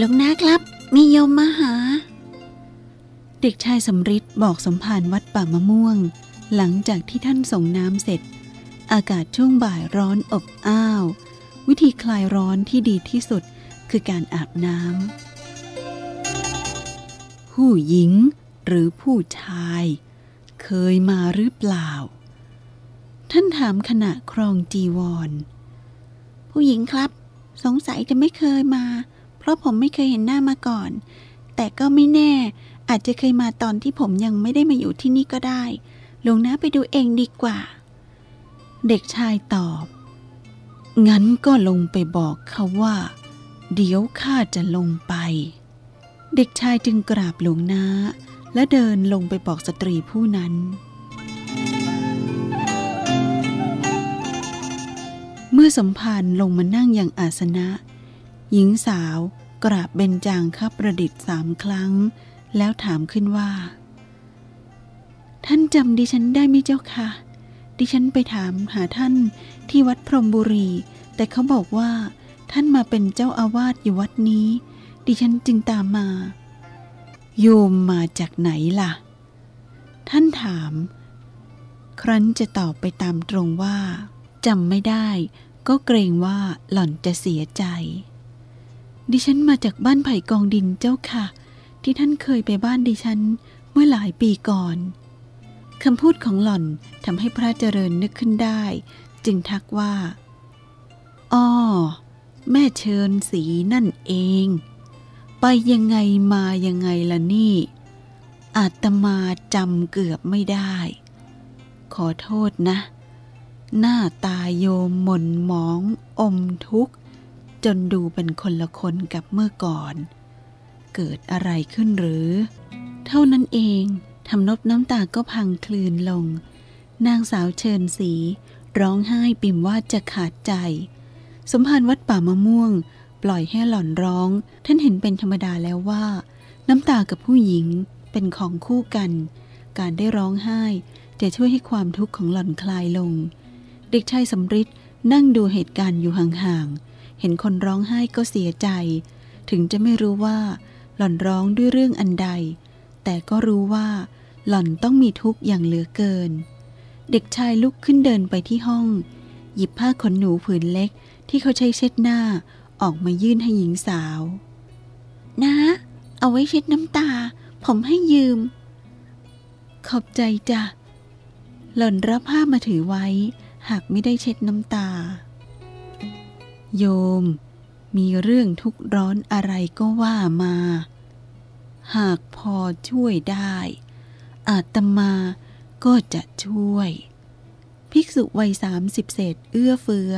หลวงนะครับ มีโยมมาหา เด็กชายสำริดบอกสมภารวัดป่ามะม่วง หลังจากที่ท่านส่งน้ำเสร็จ อากาศช่วงบ่ายร้อนอบอ้าว วิธีคลายร้อนที่ดีที่สุดคือการอาบน้ำผู้หญิงหรือผู้ชาย เคยมาหรือเปล่า ท่านถามขณะครองจีวร ผู้หญิงครับ สงสัยจะไม่เคยมา ราะผมไม่เคยเห็นหน้ามาก่อน แต่ก็ไม่แน่ อาจจะเคยมาตอนที่ผมยังไม่ได้มาอยู่ที่นี่ก็ได้หลวงนะไปดูเองดีกว่า เด็กชายตอบ งั้นก็ลงไปบอกเขาว่า เดี๋ยวข้าจะลงไป เด็กชายจึงกราบหลวงนาและเดินลงไปบอกสตรีผู้นั้น เมื่อสมภารลงมานั่งอย่างอาสนะ หญิงสาว กราบเบญจางคประดิษฐ์สามครั้ง แล้วถามขึ้นว่า ท่านจำดิฉันได้ไหมเจ้าค่ะดิฉันไปถามหาท่านที่วัดพรมบุรี แต่เขาบอกว่าท่านมาเป็นเจ้าอาวาสอยู่วัดนี้ ดิฉันจึงตามมา โยมมาจากไหนล่ะ ท่านถาม ครั้นจะตอบไปตามตรงว่าจำไม่ได้ ก็เกรงว่าหล่อนจะเสียใจ ดิฉันมาจากบ้านไผ่กองดินเจ้าค่ะ ที่ท่านเคยไปบ้านดิฉันเมื่อหลายปีก่อนคำพูดของหล่อนทำให้พระเจริญนึกขึ้นได้ จึงทักว่าอ้อแม่เชิญสีนั่นเอง ไปยังไงมายังไงล่ะนี่ อาตมาจำเกือบไม่ได้ ขอโทษนะ หน้าตาโยมหม่นหมองอมทุกข์ จนดูเป็นคนละคนกับเมื่อก่อน เกิดอะไรขึ้นหรือ เท่านั้นเองทำนบน้ำตาก็พังคลืนลง นางสาวเชิญสี ร้องไห้ปิ่มว่าจะขาดใจ สมภารวัดป่ามะม่วง ปล่อยให้หล่อนร้อง ท่านเห็นเป็นธรรมดาแล้วว่า น้ำตากับผู้หญิงเป็นของคู่กัน การได้ร้องไห้ จะช่วยให้ความทุกข์ของหล่อนคลายลง เด็กชายสำริดนั่งดูเหตุการณ์อยู่ห่างๆ เห็นคนร้องไห้ก็เสียใจ ถึงจะไม่รู้ว่าหล่อนร้องด้วยเรื่องอันใด แต่ก็รู้ว่าหล่อนต้องมีทุกข์อย่างเหลือเกิน เด็กชายลุกขึ้นเดินไปที่ห้อง หยิบผ้าขนหนูผืนเล็กที่เขาใช้เช็ดหน้าออกมายื่นให้หญิงสาว นะ เอาไว้เช็ดน้ำตา ผมให้ยืม ขอบใจจ้ะ หล่อนรับผ้ามาถือไว้ หากไม่ได้เช็ดน้ำตา โยม มีเรื่องทุกข์ร้อนอะไรก็ว่ามา หากพอช่วยได้ อาตมาก็จะช่วย ภิกษุวัยสามสิบเศษเอื้อเฟื้อ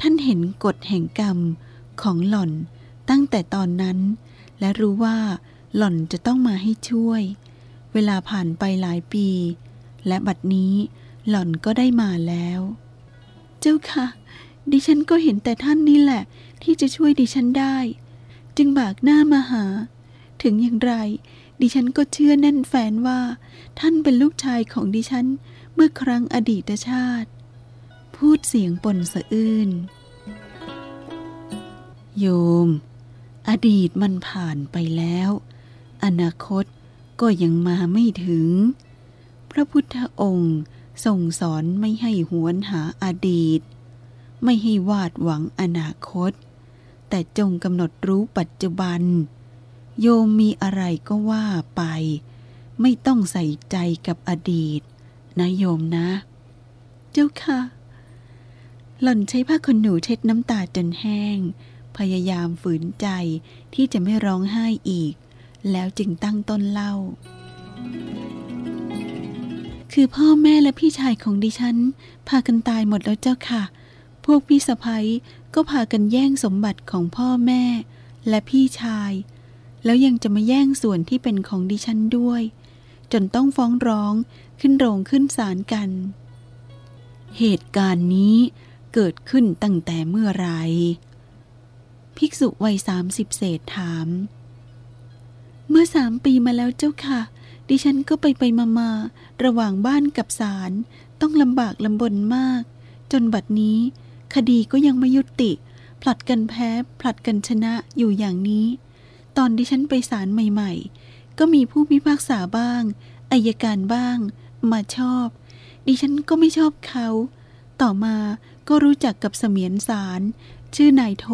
ท่านเห็นกฎแห่งกรรมของหล่อนตั้งแต่ตอนนั้น และรู้ว่าหล่อนจะต้องมาให้ช่วย เวลาผ่านไปหลายปี และบัดนี้หล่อนก็ได้มาแล้ว เจ้าค่ะ ดิฉันก็เห็นแต่ท่านนี่แหละ ที่จะช่วยดิฉันได้ จึงบากหน้ามาหา ถึงอย่างไร ดิฉันก็เชื่อแน่นแฟนว่า ท่านเป็นลูกชายของดิฉันเมื่อครั้งอดีตชาติ พูดเสียงปนสะอื้นโยม อดีตมันผ่านไปแล้ว อนาคตก็ยังมาไม่ถึง พระพุทธองค์ทรงสอนไม่ให้หวนหาอดีต ไม่ให้วาดหวังอนาคต แต่จงกำหนดรู้ปัจจุบัน โยมมีอะไรก็ว่าไป ไม่ต้องใส่ใจกับอดีต นะโยมนะ เจ้าค่ะ หล่อนใช้ผ้าขนหนูเช็ดน้ำตาจนแห้ง พยายามฝืนใจที่จะไม่ร้องไห้อีก แล้วจึงตั้งต้นเล่า คือพ่อแม่และพี่ชายของดิฉัน พากันตายหมดแล้วเจ้าค่ะ พวกพี่สะพ้ยก็พากันแย่งสมบัติของพ่อแม่ และพี่ชาย แล้วยังจะมาแย่งส่วนที่เป็นของดิฉันด้วย จนต้องฟ้องร้องขึ้นโรงขึ้นศาลกัน เหตุการณ์นี้เกิดขึ้นตั้งแต่เมื่อไหรภิกษุวัยสามสิบเศษถาม เมื่อสามปีมาแล้วเจ้าค่ะ ดิฉันก็ไปไปมามาระหว่างบ้านกับศาลต้องลำบากลำบนมาก จนบัดนี้ คดีก็ยังไม่ยุติ ผลัดกันแพ้ ผลัดกันชนะอยู่อย่างนี้ ตอนดิฉันไปศาลใหม่ ๆ ก็มีผู้พิพากษาบ้างอายการบ้าง มาชอบ ดิฉันก็ไม่ชอบเขา ต่อมาก็รู้จักกับเสมียนสาร ชื่อนายโท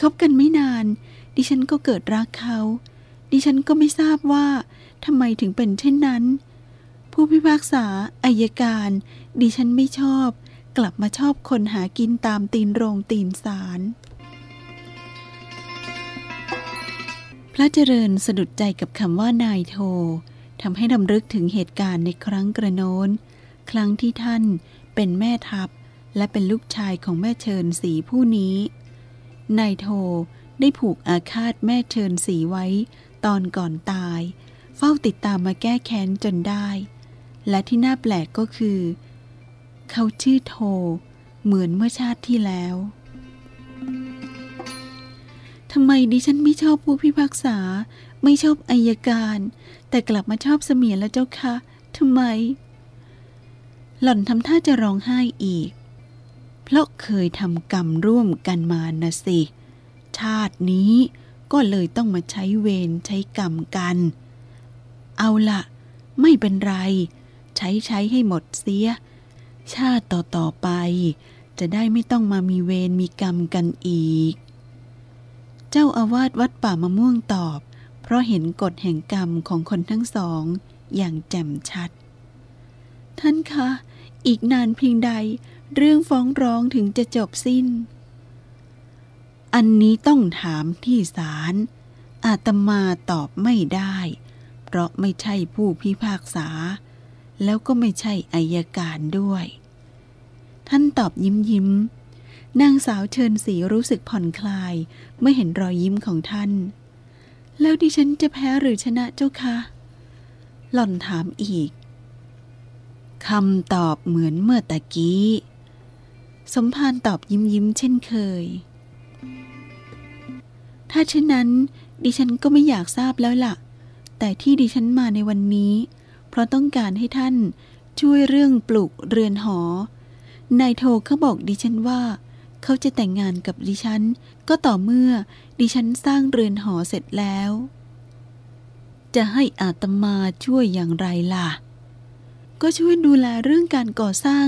คบกันไม่นาน ดิฉันก็เกิดรักเขา ดิฉันก็ไม่ทราบว่าทำไมถึงเป็นเช่นนั้น ผู้พิพากษาอายการ ดิฉันไม่ชอบ กลับมาชอบคนหากินตามตีนโรงตีนศาลพระเจริญสะดุดใจกับคำว่านายโททำให้ดำลึกถึงเหตุการณ์ในครั้งกระโน้น ครั้งที่ท่านเป็นแม่ทัพ และเป็นลูกชายของแม่เชิญสีผู้นี้ นายโทได้ผูกอาฆาตแม่เชิญสีไว้ ตอนก่อนตาย เฝ้าติดตามมาแก้แค้นจนได้ และที่น่าแปลกก็คือ เขาชื่อโท เหมือนเมื่อชาติที่แล้วทำไมดิฉันไม่ชอบผู้พิพากษา ไม่ชอบอายการ แต่กลับมาชอบเสมียนแล้วเจ้าคะทำไม หล่อนทำท่าจะร้องไห้อีก เพราะเคยทำกรรมร่วมกันมานะสิ ชาตินี้ก็เลยต้องมาใช้เวรใช้กรรมกัน เอาละไม่เป็นไร ใช้ใช้ให้หมดเสีย ชาติต่อต่อไป จะได้ไม่ต้องมามีเวรมีกรรมกันอีก เจ้าอาวาสวัดป่ามะม่วงตอบ เพราะเห็นกฎแห่งกรรมของคนทั้งสอง อย่างแจ่มชัด ท่านคะ อีกนานเพียงใด เรื่องฟ้องร้องถึงจะจบสิ้น อันนี้ต้องถามที่ศาลอาตมาตอบไม่ได้ เพราะไม่ใช่ผู้พิพากษา แล้วก็ไม่ใช่อายการด้วย ท่านตอบยิ้มยิ้ม นางสาวเชิญสีรู้สึกผ่อนคลายเมื่อเห็นรอยยิ้มของท่าน แล้วดิฉันจะแพ้หรือชนะเจ้าคะ หล่อนถามอีกคำตอบเหมือนเมื่อตะกี้ สมภารตอบยิ้มยิ้มเช่นเคย ถ้าเช่นนั้น ดิฉันก็ไม่อยากทราบแล้วล่ะ แต่ที่ดิฉันมาในวันนี้ เพราะต้องการให้ท่านช่วยเรื่องปลูกเรือนหอ นายโทเขาบอกดิฉันว่า เขาจะแต่งงานกับดิฉัน ก็ต่อเมื่อดิฉันสร้างเรือนหอเสร็จแล้ว จะให้อาตมาช่วยอย่างไรล่ะ ก็ช่วยดูแลเรื่องการก่อสร้าง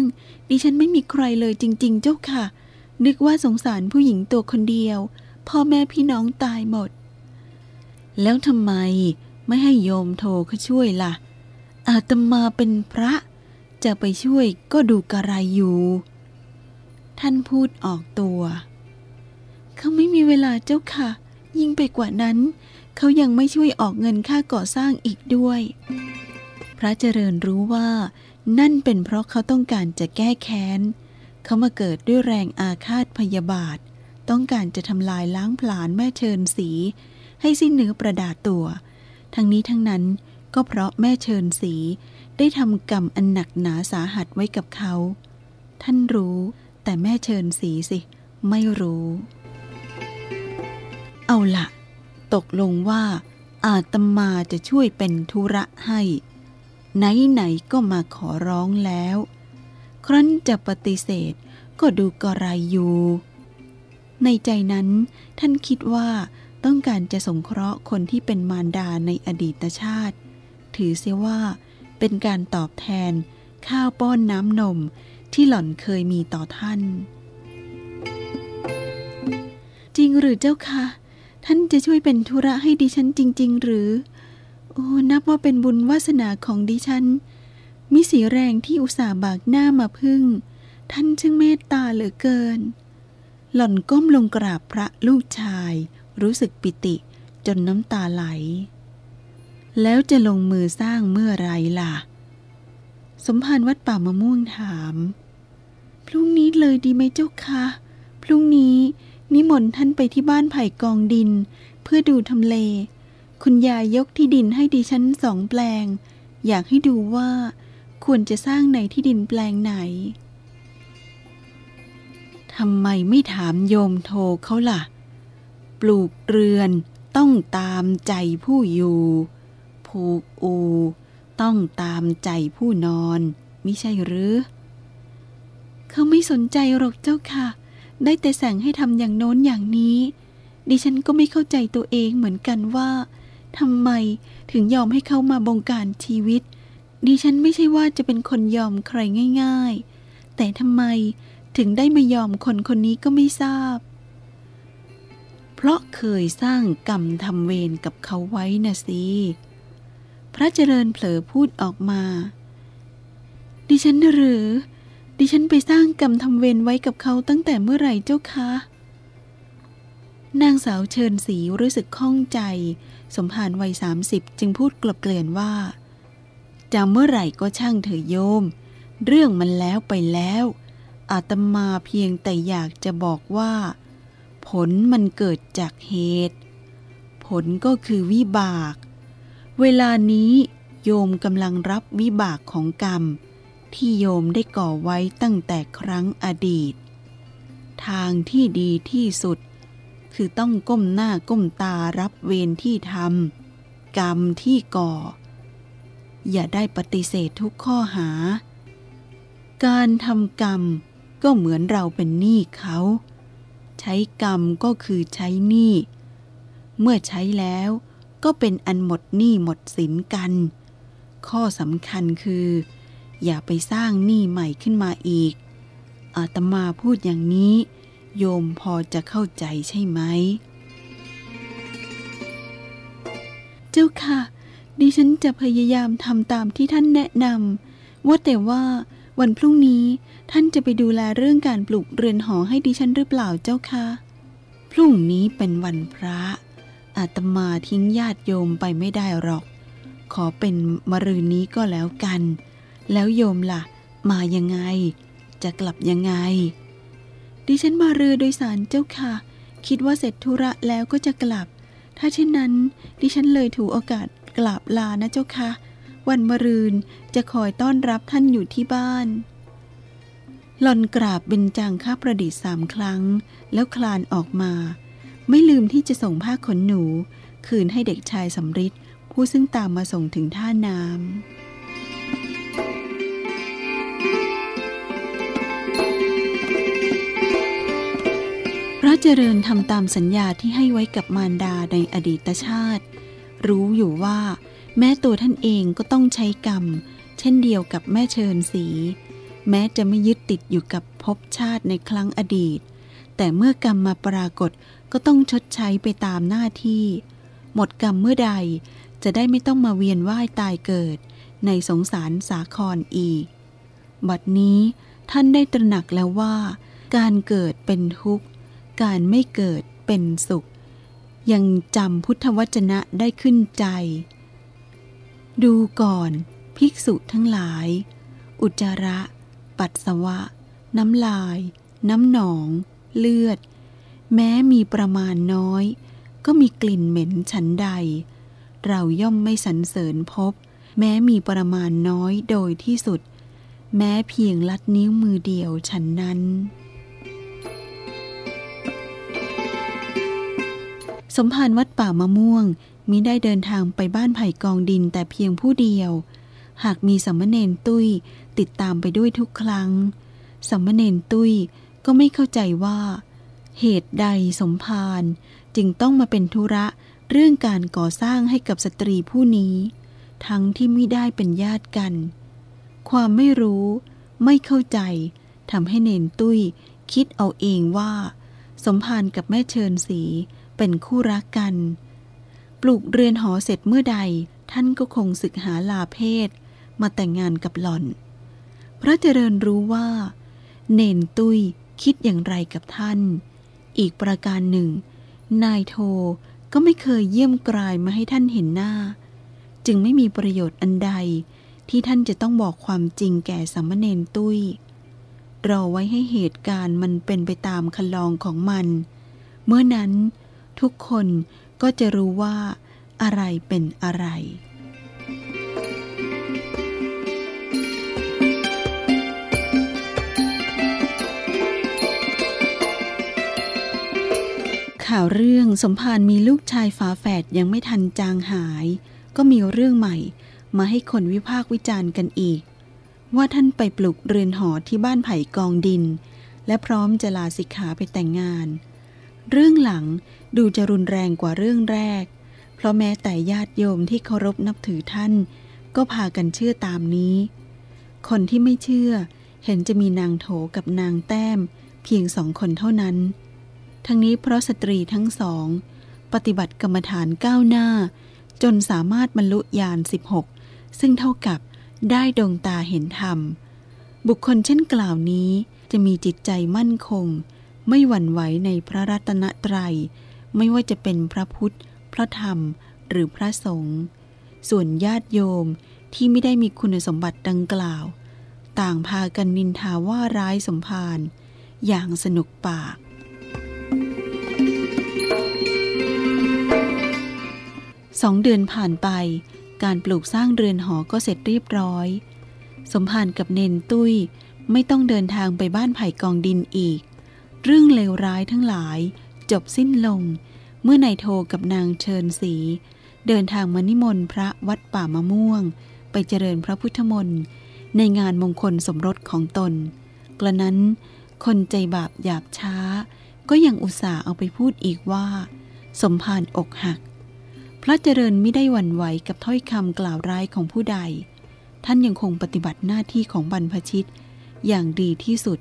ดิฉันไม่มีใครเลยจริง ๆ เจ้าค่ะ นึกว่าสงสารผู้หญิงตัวคนเดียว พ่อแม่พี่น้องตายหมด แล้วทำไมไม่ให้โยมโทเขาช่วยล่ะ อาตมาเป็นพระ จะไปช่วยก็ดูกระไรอยู่ ท่านพูดออกตัว เขาไม่มีเวลาเจ้าค่ะ ยิ่งไปกว่านั้น เขายังไม่ช่วยออกเงินค่าก่อสร้างอีกด้วย พระเจริญรู้ว่า นั่นเป็นเพราะเขาต้องการจะแก้แค้น เขามาเกิดด้วยแรงอาฆาตพยาบาท ต้องการจะทำลายล้างผลาญแม่เชิญสี ให้สิ้นเนื้อประดาตัว ทั้งนี้ทั้งนั้น ก็เพราะแม่เชิญสีได้ทำกรรมอันหนักหนาสาหัสไว้กับเขา ท่านรู้แต่แม่เชิญสีสิ ไม่รู้ เอาละตกลงว่าอาตมาจะช่วยเป็นธุระให้ ไหนๆก็มาขอร้องแล้ว ครั้นจะปฏิเสธก็ดูกระไรอยู่ ในใจนั้นท่านคิดว่าต้องการจะสงเคราะห์คนที่เป็นมารดาในอดีตชาติ ถือเสียว่า เป็นการตอบแทนข้าวป้อนน้ำนมที่หล่อนเคยมีต่อท่าน จริงหรือเจ้าคะท่านจะช่วยเป็นธุระให้ดิฉันจริง ๆ หรือ โอ้นับว่าเป็นบุญวาสนาของดิฉัน มิสีแรงที่อุตส่าห์บากหน้ามาพึ่ง ท่านช่างเมตตาเหลือเกิน หล่อนก้มลงกราบพระลูกชาย รู้สึกปิติจนน้ำตาไหล แล้วจะลงมือสร้างเมื่อไรล่ะ สมภารวัดป่ามะม่วงถาม พรุ่งนี้เลยดีไหมเจ้าคะ พรุ่งนี้นิมนต์ท่านไปที่บ้านไผ่กองดิน เพื่อดูทำเล คุณยายยกที่ดินให้ดิฉันสองแปลง อยากให้ดูว่าควรจะสร้างในที่ดินแปลงไหน ทำไมไม่ถามโยมโทเขาล่ะ ปลูกเรือนต้องตามใจผู้อยู่ ผูกอู ต้องตามใจผู้นอนมิใช่หรือ เขาไม่สนใจหรอกเจ้าค่ะ ได้แต่สั่งให้ทำอย่างโน้นอย่างนี้ ดิฉันก็ไม่เข้าใจตัวเองเหมือนกันว่าทำไมถึงยอมให้เขามาบงการชีวิต ดิฉันไม่ใช่ว่าจะเป็นคนยอมใครง่าย ๆ แต่ทำไมถึงได้มายอมคนคนนี้ก็ไม่ทราบ เพราะเคยสร้างกรรมทำเวรกับเขาไว้นะสิ พระเจริญเผลอพูดออกมา ดิฉันหรือ ดิฉันไปสร้างกรรมทำเวรไว้กับเขาตั้งแต่เมื่อไหร่เจ้าคะ นางสาวเชิญสีรู้สึกข้องใจ สมภารวัยสามสิบจึงพูดกลบเกลื่อนว่าจะเมื่อไหร่ก็ช่างเถอะโยม เรื่องมันแล้วไปแล้ว อาตมาเพียงแต่อยากจะบอกว่า ผลมันเกิดจากเหตุ ผลก็คือวิบาก เวลานี้โยมกำลังรับวิบากของกรรม ที่โยมได้ก่อไว้ตั้งแต่ครั้งอดีต ทางที่ดีที่สุด คือต้องก้มหน้าก้มตารับเวรที่ทำกรรมที่ก่อ อย่าได้ปฏิเสธทุกข้อหา การทำกรรมก็เหมือนเราเป็นหนี้เขา ใช้กรรมก็คือใช้หนี้ เมื่อใช้แล้ว ก็เป็นอันหมดหนี้หมดสินกัน ข้อสำคัญคือ อย่าไปสร้างหนี้ใหม่ขึ้นมาอีก อาตมาพูดอย่างนี้ โยมพอจะเข้าใจใช่ไหม เจ้าค่ะ ดิฉันจะพยายามทำตามที่ท่านแนะนำว่าแต่ว่าวันพรุ่งนี้ท่านจะไปดูแลเรื่องการปลูกเรือนหอให้ดิฉันหรือเปล่าเจ้าคะ พรุ่งนี้เป็นวันพระ อาตมาทิ้งญาติโยมไปไม่ได้หรอก ขอเป็นมรืนนี้ก็แล้วกัน แล้วโยมล่ะ มายังไง จะกลับยังไง ดิฉันมาเรือโดยสารเจ้าค่ะ คิดว่าเสร็จธุระแล้วก็จะกลับ ถ้าเช่นนั้น ดิฉันเลยถูกโอกาสกลับลานะเจ้าค่ะ วันมรืนจะคอยต้อนรับท่านอยู่ที่บ้านหล่อนกราบเบญจางข้าประดิษฐ์สามครั้ง แล้วคลานออกมา ไม่ลืมที่จะส่งผ้าขนหนู คืนให้เด็กชายสำริดผู้ซึ่งตามมาส่งถึงท่าน้ำพระเจริญทำตามสัญญาที่ให้ไว้กับมารดาในอดีตชาติ รู้อยู่ว่า แม้ตัวท่านเองก็ต้องใช้กรรม เช่นเดียวกับแม่เชิญสี แม้จะไม่ยึดติดอยู่กับภพชาติในครั้งอดีต แต่เมื่อกรรมมาปรากฏก็ต้องชดใช้ไปตามหน้าที่ หมดกรรมเมื่อใดจะได้ไม่ต้องมาเวียนว่ายตายเกิด ในสงสารสาครอีก บัดนี้ท่านได้ตระหนักแล้วว่า การเกิดเป็นทุกข์ การไม่เกิดเป็นสุข ยังจำพุทธวจนะได้ขึ้นใจ ดูก่อน ภิกษุทั้งหลาย อุจจาระ ปัสสาวะ น้ำลาย น้ำหนอง เลือด แม้มีประมาณน้อย ก็มีกลิ่นเหม็นฉันใด เราย่อมไม่สรรเสริญพบ แม้มีประมาณน้อยโดยที่สุด แม้เพียงลัดนิ้วมือเดียวฉันนั้น สมภารวัดป่ามะม่วงมิได้เดินทางไปบ้านไผ่กองดินแต่เพียงผู้เดียว หากมีสัมมเนนตุ้ยติดตามไปด้วยทุกครั้งสัมมเนนตุ้ย ก็ไม่เข้าใจว่า เหตุใดสมภารจึงต้องมาเป็นธุระเรื่องการก่อสร้างให้กับสตรีผู้นี้ ทั้งที่ไม่ได้เป็นญาติกัน ความไม่รู้ไม่เข้าใจทำให้เนนตุ้ยคิดเอาเองว่า สมภารกับแม่เชิญสีเป็นคู่รักกัน ปลูกเรือนหอเสร็จเมื่อใดท่านก็คงศึกหาลาเพศ มาแต่งงานกับหล่อน พระเจริญรู้ว่า เนนตุ้ย คิดอย่างไรกับท่าน อีกประการหนึ่ง นายโทก็ไม่เคยเยี่ยมกลายมาให้ท่านเห็นหน้า จึงไม่มีประโยชน์อันใดที่ท่านจะต้องบอกความจริงแก่สัมเนนตุ้ย รอไว้ให้เหตุการณ์มันเป็นไปตามคันลองของมัน เมื่อนั้นทุกคนก็จะรู้ว่าอะไรเป็นอะไร ข่าวเรื่องสมภารมีลูกชายฝาแฝดยังไม่ทันจางหาย ก็มีเรื่องใหม่มาให้คนวิพากษ์วิจารณ์กันอีก ว่าท่านไปปลุกเรือนหอที่บ้านไผ่กองดิน และพร้อมจะลาสิกขาไปแต่งงาน เรื่องหลังดูจะรุนแรงกว่าเรื่องแรก เพราะแม้แต่ญาติโยมที่เคารพนับถือท่าน ก็พากันเชื่อตามนี้ คนที่ไม่เชื่อเห็นจะมีนางโถกับนางแต้ม เพียงสองคนเท่านั้น ทั้งนี้เพราะสตรีทั้งสอง ปฏิบัติกรรมฐานก้าวหน้า จนสามารถบรรลุญาณ 16 ซึ่งเท่ากับได้ดวงตาเห็นธรรม บุคคลเช่นกล่าวนี้จะมีจิตใจมั่นคง ไม่หวั่นไหวในพระรัตนตรัย ไม่ว่าจะเป็นพระพุทธ พระธรรม หรือพระสงฆ์ ส่วนญาติโยมที่ไม่ได้มีคุณสมบัติดังกล่าว ต่างพากันนินทาว่าร้ายสมภารอย่างสนุกปาก สองเดือนผ่านไป การปลูกสร้างเรือนหอก็เสร็จเรียบร้อย สมภารกับเนนตุ้ยไม่ต้องเดินทางไปบ้านไผ่กองดินอีก เรื่องเลวร้ายทั้งหลาย จบสิ้นลง เมื่อนายโทกับนางเชิญสี เดินทางมานิมนต์พระวัดป่ามะม่วง ไปเจริญพระพุทธมนต์ในงานมงคลสมรสของตน กระนั้น คนใจบาปหยาบช้า ก็ยังอุตส่าห์เอาไปพูดอีกว่า สมภารอกหัก พระเจริญไม่ได้หวั่นไหวกับถ้อยคำกล่าวร้ายของผู้ใด ท่านยังคงปฏิบัติหน้าที่ของบรรพชิตอย่างดีที่สุด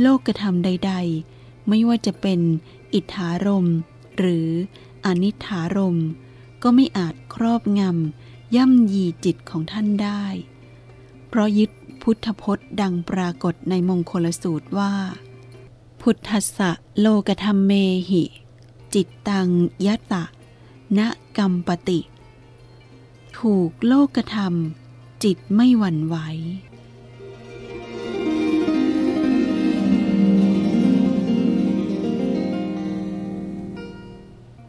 โลกกระทำใด ๆ ไม่ว่าจะเป็นอิทธารม หรืออนิธารม ก็ไม่อาจครอบงำย่ำยีจิตของท่านได้ เพราะยึดพุทธพจน์ดังปรากฏในมงคลสูตรว่า พุทธสะโลกธรรมเมหิ จิตตังยัตตะ ณกรรมปติ ถูกโลกธรรม จิตไม่หวั่นไหว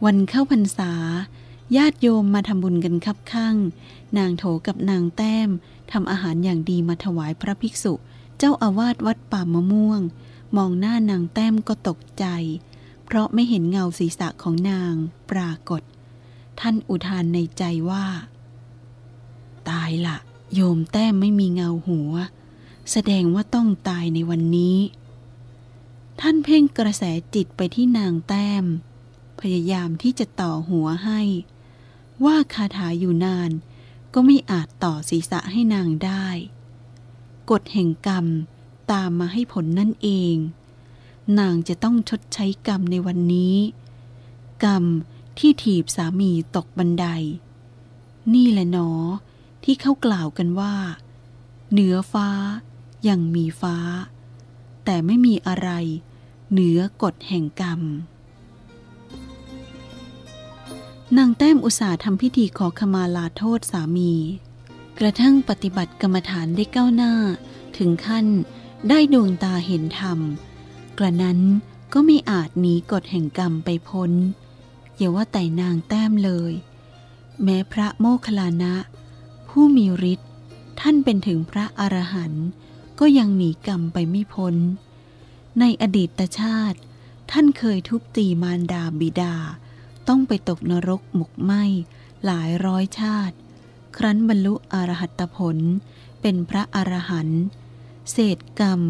วันเข้าพรรษา ญาติโยมมาทำบุญกันคับข้าง นางโถกับนางแต้มทำอาหารอย่างดีมาถวายพระภิกษุ เจ้าอาวาสวัดป่ามะม่วง มองหน้านางแต้มก็ตกใจ เพราะไม่เห็นเงาศีรษะของนางปรากฏ ท่านอุทานในใจว่า ตายละโยมแต้มไม่มีเงาหัว แสดงว่าต้องตายในวันนี้ ท่านเพ่งกระแสจิตไปที่นางแต้ม พยายามที่จะต่อหัวให้ ว่าคาถาอยู่นาน ก็ไม่อาจต่อศีรษะให้นางได้ กฎแห่งกรรมตามมาให้ผลนั่นเอง นางจะต้องชดใช้กรรมในวันนี้ กรรม ที่ถีบสามีตกบันได นี่แหละหนอ ที่เขากล่าวกันว่า เหนือฟ้ายังมีฟ้า แต่ไม่มีอะไร เหนือกฎแห่งกรรม นางแต้มอุตส่าห์ทำพิธีขอขมาลาโทษสามี กระทั่งปฏิบัติกรรมฐานได้ก้าวหน้า ถึงขั้นได้ดวงตาเห็นธรรม กระนั้นก็ไม่อาจหนีกฎแห่งกรรมไปพ้น อย่าว่าแต่นางแต้มเลย แม้พระโมคคัลลานะ ผู้มีฤทธิ์ท่านเป็นถึงพระอรหันต์ก็ยังหนีกรรมไปไม่พ้น ในอดีตชาติ ท่านเคยทุบตีมารดาบิดา ต้องไปตกนรกหมกไหมหลายร้อยชาติ ครั้นบรรลุอรหัตผล เป็นพระอรหันต์เศษกรรม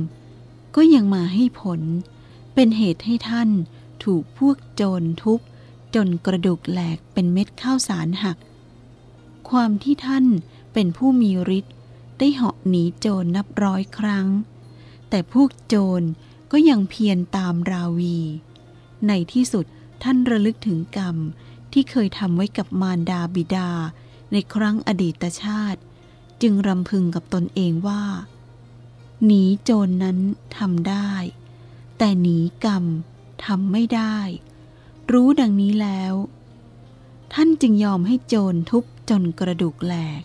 ก็ยังมาให้ผล เป็นเหตุให้ท่านถูกพวกโจรทุบ จนกระดูกแหลกเป็นเม็ดข้าวสารหัก ความที่ท่านเป็นผู้มีฤทธิ์ได้เหาะหนีโจรนับร้อยครั้ง แต่พวกโจรก็ยังเพียรตามราวี ในที่สุดท่านระลึกถึงกรรมที่เคยทำไว้กับมารดาบิดาในครั้งอดีตชาติ จึงรำพึงกับตนเองว่า หนีโจรนนั้นทำได้ แต่หนีกรรมทำไม่ได้ รู้ดังนี้แล้ว ท่านจึงยอมให้โจรทุบจนกระดูกแหลก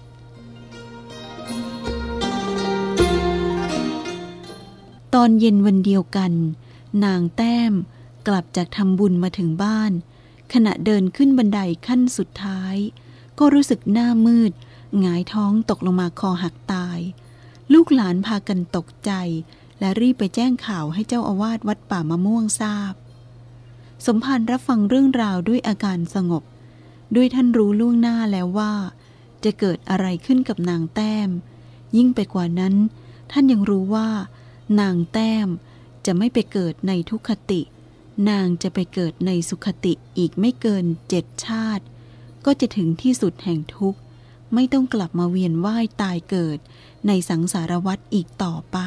ตอนเย็นวันเดียวกัน นางแต้มกลับจากทำบุญมาถึงบ้าน ขณะเดินขึ้นบันไดขั้นสุดท้าย ก็รู้สึกหน้ามืดหงายท้องตกลงมาคอหักตาย ลูกหลานพากันตกใจ และรีบไปแจ้งข่าวให้เจ้าอาวาสวัดป่ามะม่วงทราบ สมภารรับฟังเรื่องราวด้วยอาการสงบ ด้วยท่านรู้ล่วงหน้าแล้วว่า จะเกิดอะไรขึ้นกับนางแต้ม ยิ่งไปกว่านั้น ท่านยังรู้ว่า นางแต้มจะไม่ไปเกิดในทุกขติ นางจะไปเกิดในสุขติอีกไม่เกินเจ็ดชาติ ก็จะถึงที่สุดแห่งทุกข์ ไม่ต้องกลับมาเวียนว่ายตายเกิดในสังสารวัฏอีกต่อไป